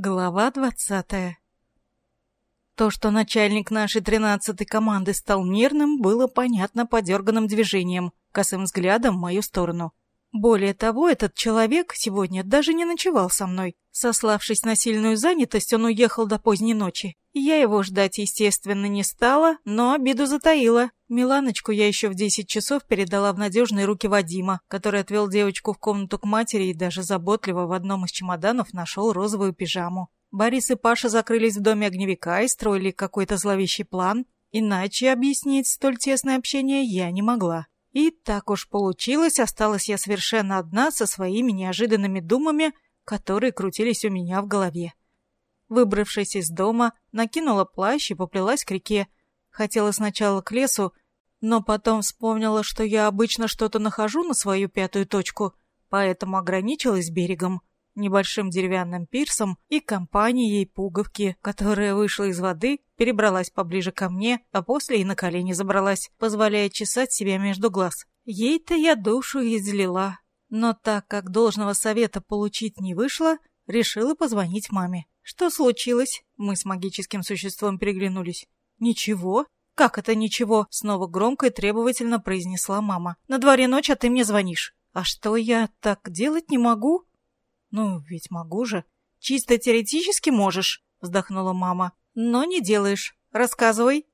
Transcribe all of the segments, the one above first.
Глава двадцатая То, что начальник нашей тринадцатой команды стал нервным, было понятно по дерганным движениям, косым взглядом в мою сторону. Более того, этот человек сегодня даже не ночевал со мной. Сославшись на сильную занятость, он уехал до поздней ночи. Я его ждать, естественно, не стала, но обиду затаила. Миланочку я еще в десять часов передала в надежные руки Вадима, который отвел девочку в комнату к матери и даже заботливо в одном из чемоданов нашел розовую пижаму. Борис и Паша закрылись в доме огневика и строили какой-то зловещий план. Иначе объяснить столь тесное общение я не могла. И так уж получилось, осталась я совершенно одна со своими неожиданными думами, которые крутились у меня в голове. Выбравшись из дома, накинула плащ и поплелась к реке. Хотела сначала к лесу, но потом вспомнила, что я обычно что-то нахожу на свою пятую точку, поэтому ограничилась берегом небольшим деревянным пирсом и компанией пуговки, которая вышла из воды, перебралась поближе ко мне, а после и на колени забралась, позволяя чесать себя между глаз. Ей-то я душу излила. Но так как должного совета получить не вышло, решила позвонить маме. «Что случилось?» Мы с магическим существом переглянулись. «Ничего?» «Как это ничего?» Снова громко и требовательно произнесла мама. «На дворе ночь, а ты мне звонишь». «А что я так делать не могу?» «Ну, ведь могу же». «Чисто теоретически можешь», — вздохнула мама. «Но не делаешь. Рассказывай».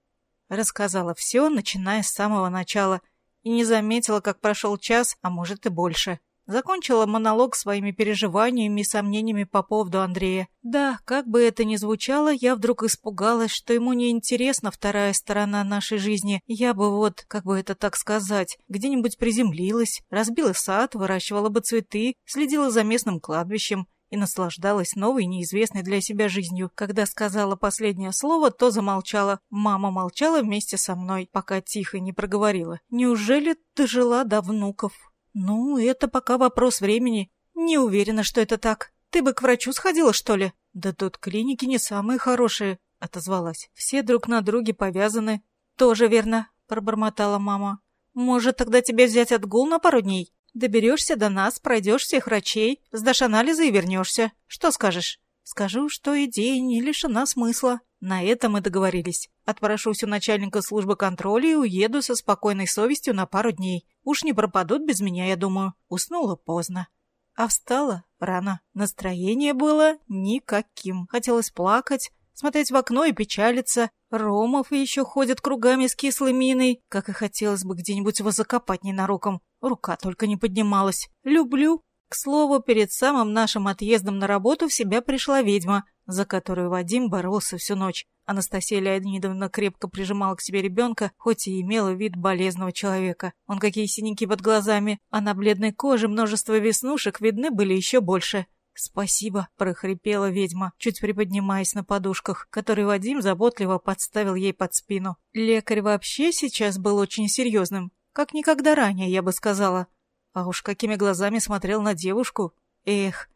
Рассказала все, начиная с самого начала, и не заметила, как прошел час, а может и больше. Закончила монолог своими переживаниями и сомнениями по поводу Андрея. Да, как бы это ни звучало, я вдруг испугалась, что ему не интересна вторая сторона нашей жизни. Я бы вот, как бы это так сказать, где-нибудь приземлилась, разбила сад, выращивала бы цветы, следила за местным кладбищем и наслаждалась новой, неизвестной для себя жизнью. Когда сказала последнее слово, то замолчала. Мама молчала вместе со мной, пока тихо не проговорила. «Неужели ты жила до внуков?» «Ну, это пока вопрос времени. Не уверена, что это так. Ты бы к врачу сходила, что ли?» «Да тут клиники не самые хорошие», — отозвалась. «Все друг на друге повязаны». «Тоже верно», — пробормотала мама. «Может, тогда тебе взять отгул на пару дней? Доберешься до нас, пройдешь всех врачей, сдашь анализы и вернешься. Что скажешь?» «Скажу, что идея не лишена смысла». На этом мы договорились. Отпрошусь у начальника службы контроля и уеду со спокойной совестью на пару дней. Уж не пропадут без меня, я думаю. Уснула поздно. А встала рано. Настроение было никаким. Хотелось плакать, смотреть в окно и печалиться. Ромов еще ходят кругами с кислой миной, как и хотелось бы где-нибудь его закопать ненароком. Рука только не поднималась. Люблю. К слову, перед самым нашим отъездом на работу в себя пришла ведьма за которую Вадим боролся всю ночь. Анастасия Леонидовна крепко прижимала к себе ребенка, хоть и имела вид болезного человека. Он какие синяки под глазами, а на бледной коже множество веснушек видны были еще больше. «Спасибо», — прохрипела ведьма, чуть приподнимаясь на подушках, которые Вадим заботливо подставил ей под спину. Лекарь вообще сейчас был очень серьезным, как никогда ранее, я бы сказала. А уж какими глазами смотрел на девушку. Эх,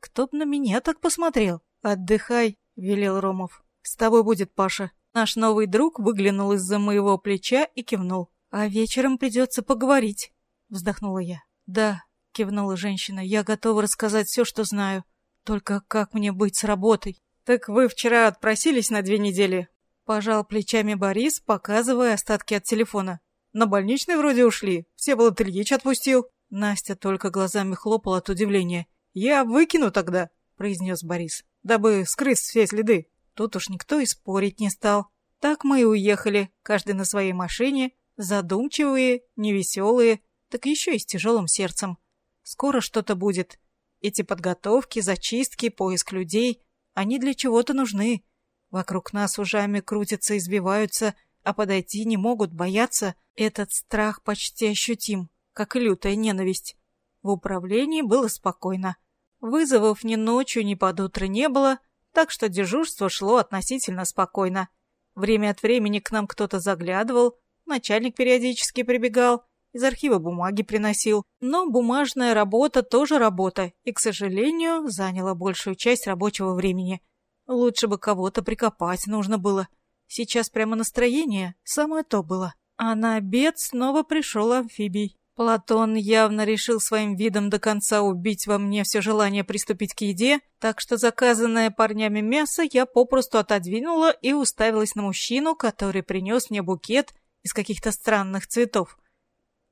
кто б на меня так посмотрел? «Отдыхай», — велел Ромов. «С тобой будет Паша». Наш новый друг выглянул из-за моего плеча и кивнул. «А вечером придется поговорить», — вздохнула я. «Да», — кивнула женщина, — «я готова рассказать все, что знаю. Только как мне быть с работой?» «Так вы вчера отпросились на две недели?» Пожал плечами Борис, показывая остатки от телефона. «На больничный вроде ушли. Всеволод Ильич отпустил». Настя только глазами хлопала от удивления. «Я выкину тогда», — произнес Борис дабы скрыть все следы. Тут уж никто и спорить не стал. Так мы и уехали, каждый на своей машине, задумчивые, невеселые, так еще и с тяжелым сердцем. Скоро что-то будет. Эти подготовки, зачистки, поиск людей, они для чего-то нужны. Вокруг нас ужами крутятся и сбиваются, а подойти не могут, боятся. Этот страх почти ощутим, как лютая ненависть. В управлении было спокойно. Вызовов ни ночью, ни под утро не было, так что дежурство шло относительно спокойно. Время от времени к нам кто-то заглядывал, начальник периодически прибегал, из архива бумаги приносил. Но бумажная работа тоже работа, и, к сожалению, заняла большую часть рабочего времени. Лучше бы кого-то прикопать нужно было. Сейчас прямо настроение самое то было. А на обед снова пришел амфибий. Платон явно решил своим видом до конца убить во мне все желание приступить к еде, так что заказанное парнями мясо я попросту отодвинула и уставилась на мужчину, который принес мне букет из каких-то странных цветов.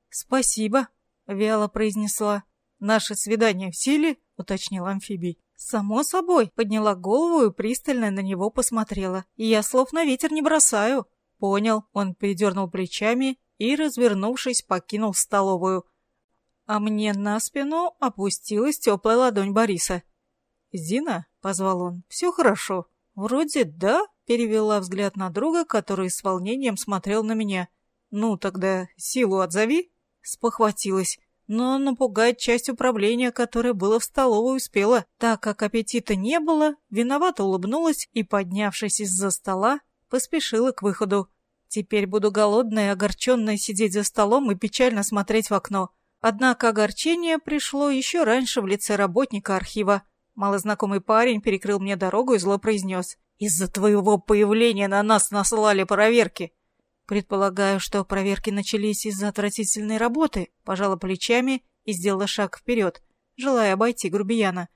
«Спасибо», — вяло произнесла. «Наше свидание в силе?» — уточнил амфибий. «Само собой», — подняла голову и пристально на него посмотрела. «Я слов на ветер не бросаю». «Понял», — он передернул плечами и, развернувшись, покинул столовую. А мне на спину опустилась теплая ладонь Бориса. «Зина?» — позвал он. «Все хорошо». «Вроде да», — перевела взгляд на друга, который с волнением смотрел на меня. «Ну, тогда силу отзови». Спохватилась, но напугать часть управления, которое было в столовой, успела. Так как аппетита не было, виновато улыбнулась и, поднявшись из-за стола, поспешила к выходу. Теперь буду голодная и огорченная сидеть за столом и печально смотреть в окно. Однако огорчение пришло еще раньше в лице работника архива. Малознакомый парень перекрыл мне дорогу и зло произнес. «Из-за твоего появления на нас наслали проверки!» Предполагаю, что проверки начались из-за отвратительной работы, пожала плечами и сделала шаг вперед, желая обойти грубияна.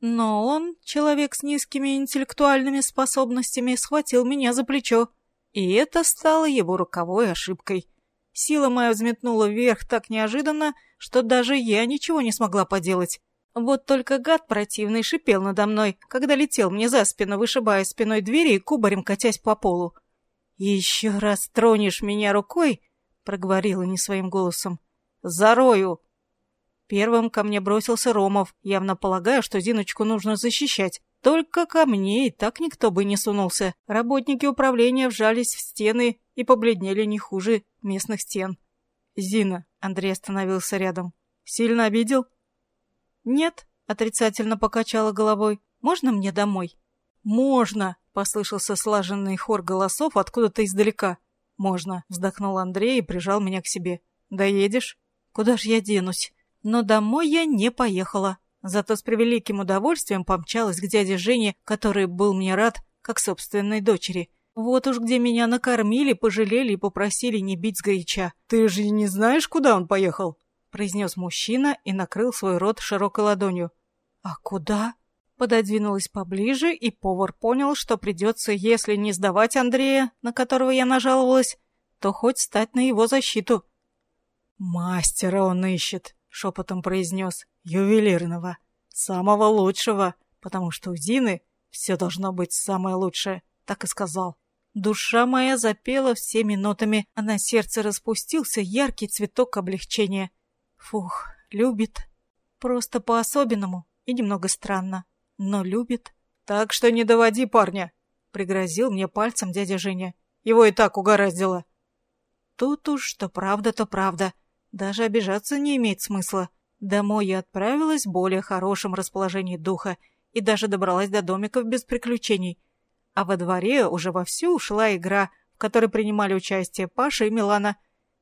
Но он, человек с низкими интеллектуальными способностями, схватил меня за плечо. И это стало его роковой ошибкой. Сила моя взметнула вверх так неожиданно, что даже я ничего не смогла поделать. Вот только гад противный шипел надо мной, когда летел мне за спину, вышибая спиной двери и кубарем катясь по полу. «Еще раз тронешь меня рукой», — проговорила не своим голосом, — «зарою». Первым ко мне бросился Ромов, явно полагая, что Зиночку нужно защищать. Только ко мне и так никто бы не сунулся. Работники управления вжались в стены и побледнели не хуже местных стен. «Зина», — Андрей остановился рядом, — «сильно обидел?» «Нет», — отрицательно покачала головой, — «можно мне домой?» «Можно», — послышался слаженный хор голосов откуда-то издалека. «Можно», — вздохнул Андрей и прижал меня к себе. «Доедешь?» «Куда ж я денусь?» Но домой я не поехала. Зато с превеликим удовольствием помчалась к дяде Жене, который был мне рад, как собственной дочери. Вот уж где меня накормили, пожалели и попросили не бить сгоряча. «Ты же не знаешь, куда он поехал?» произнес мужчина и накрыл свой рот широкой ладонью. «А куда?» Пододвинулась поближе, и повар понял, что придется, если не сдавать Андрея, на которого я нажаловалась, то хоть стать на его защиту. «Мастера он ищет», — шепотом произнес ювелирного, самого лучшего, потому что у Дины все должно быть самое лучшее, так и сказал. Душа моя запела всеми нотами, а на сердце распустился яркий цветок облегчения. Фух, любит. Просто по-особенному и немного странно, но любит. Так что не доводи парня, пригрозил мне пальцем дядя Женя. Его и так угораздило. Тут уж что правда, то правда. Даже обижаться не имеет смысла. Домой я отправилась в более хорошем расположении духа и даже добралась до домиков без приключений. А во дворе уже вовсю ушла игра, в которой принимали участие Паша и Милана.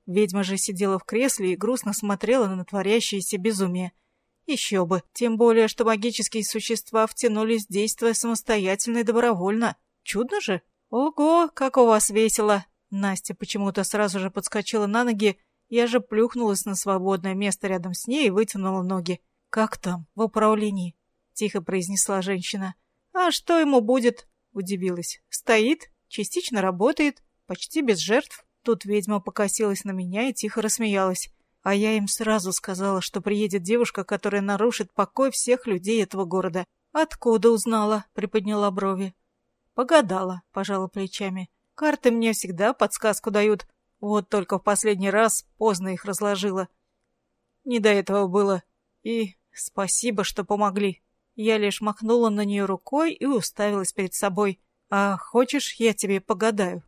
Ведьма же сидела в кресле и грустно смотрела на творящееся безумие. Еще бы, тем более, что магические существа втянулись в действие самостоятельно и добровольно. Чудно же? Ого, как у вас весело! Настя почему-то сразу же подскочила на ноги я же плюхнулась на свободное место рядом с ней и вытянула ноги. «Как там, в управлении?» — тихо произнесла женщина. «А что ему будет?» — удивилась. «Стоит, частично работает, почти без жертв». Тут ведьма покосилась на меня и тихо рассмеялась. А я им сразу сказала, что приедет девушка, которая нарушит покой всех людей этого города. «Откуда узнала?» — приподняла брови. «Погадала», — пожала плечами. «Карты мне всегда подсказку дают, вот только в последний раз поздно их разложила. Не до этого было. И спасибо, что помогли. Я лишь махнула на нее рукой и уставилась перед собой. «А хочешь, я тебе погадаю?»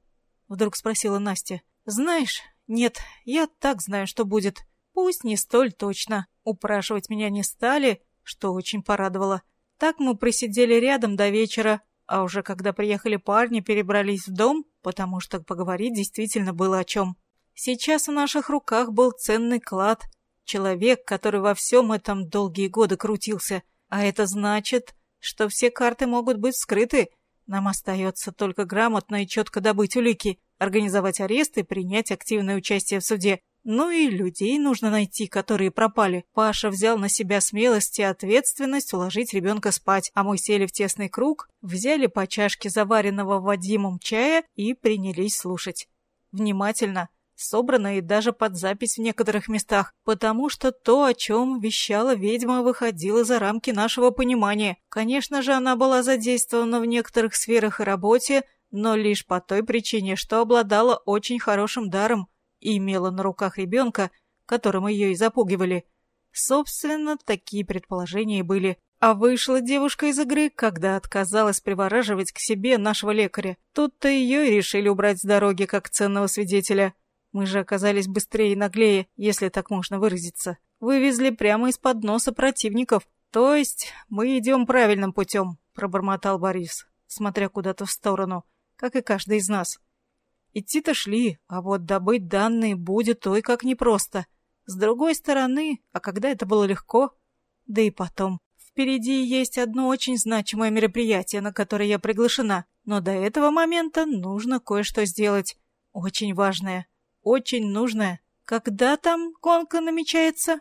Вдруг спросила Настя. «Знаешь, нет, я так знаю, что будет. Пусть не столь точно. Упрашивать меня не стали, что очень порадовало. Так мы просидели рядом до вечера, а уже когда приехали парни, перебрались в дом, потому что поговорить действительно было о чем. Сейчас в наших руках был ценный клад. Человек, который во всем этом долгие годы крутился. А это значит, что все карты могут быть скрыты. Нам остается только грамотно и четко добыть улики, организовать арест и принять активное участие в суде. Ну и людей нужно найти, которые пропали. Паша взял на себя смелость и ответственность уложить ребенка спать, а мы сели в тесный круг, взяли по чашке заваренного Вадимом чая и принялись слушать. Внимательно, собрано и даже под запись в некоторых местах, потому что то, о чем вещала ведьма, выходило за рамки нашего понимания. Конечно же, она была задействована в некоторых сферах и работе, но лишь по той причине, что обладала очень хорошим даром и имела на руках ребенка, которым ее и запугивали. Собственно, такие предположения были. А вышла девушка из игры, когда отказалась привораживать к себе нашего лекаря. Тут-то ее и решили убрать с дороги как ценного свидетеля. Мы же оказались быстрее и наглее, если так можно выразиться. Вывезли прямо из-под носа противников. То есть мы идем правильным путем, пробормотал Борис, смотря куда-то в сторону, как и каждый из нас. Идти-то шли, а вот добыть данные будет ой как непросто. С другой стороны, а когда это было легко? Да и потом. Впереди есть одно очень значимое мероприятие, на которое я приглашена, но до этого момента нужно кое-что сделать. Очень важное, очень нужное. Когда там гонка намечается?